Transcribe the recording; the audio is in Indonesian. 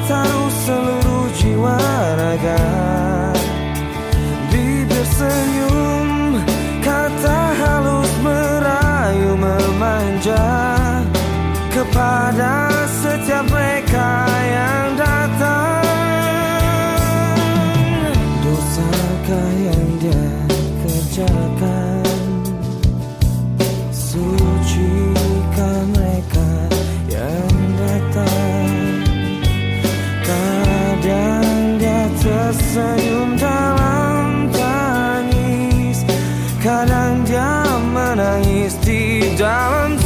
bertaruh seluruh jiwa raga. Bibir senyum Kata halus merayu memanja. Kepada tersenyum dalam tangis. Kadang dia menangis di dalam